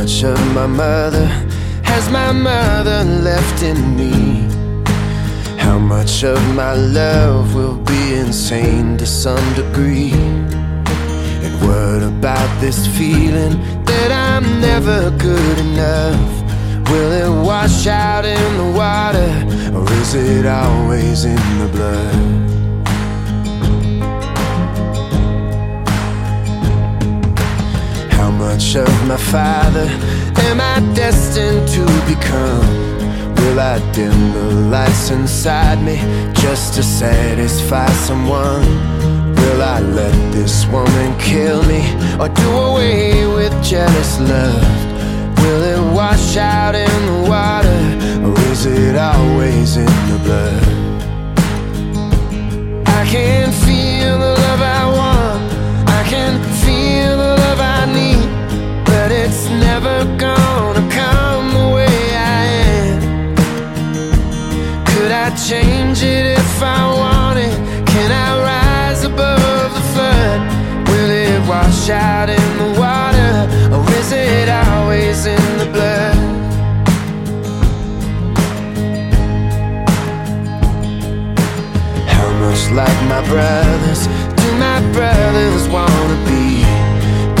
much of my mother has my mother left in me? How much of my love will be insane to some degree? And what about this feeling that I'm never good enough? Will it wash out in the water or is it always in the blood? Of my father am I destined to become? Will I dim the lights inside me just to satisfy someone? Will I let this woman kill me or do away with jealous love? Will it wash out in the water or is it always in the blood? Change it if I wanted? Can I rise above the flood? Will it wash out in the water? Or is it always in the blood? How much like my brothers do my brothers wanna be?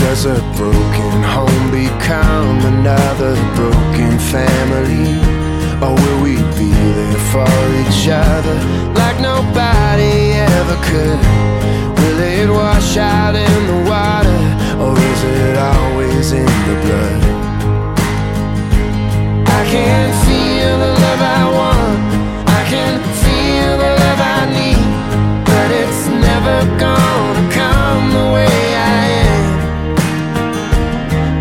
Does a broken home become another broken family? Or will we for each other like nobody ever could? Will it wash out in the water or is it always in the blood? I can feel the love I want. I can feel the love I need. But it's never gonna come the way I am.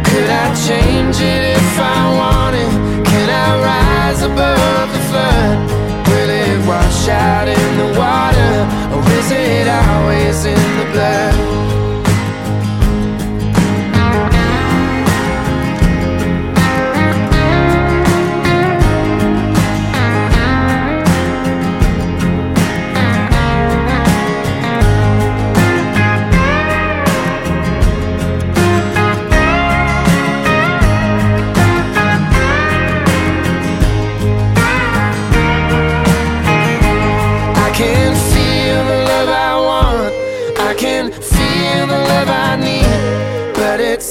Could I change it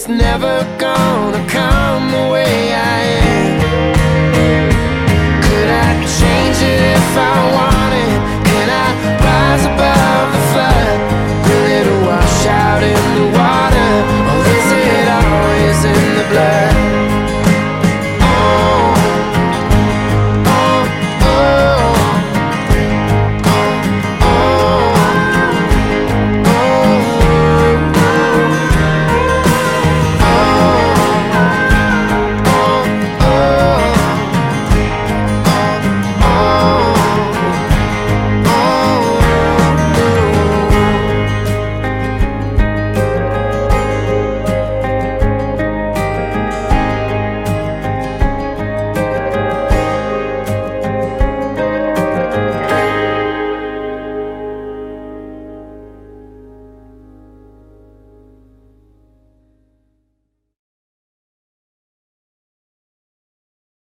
never gonna come the way I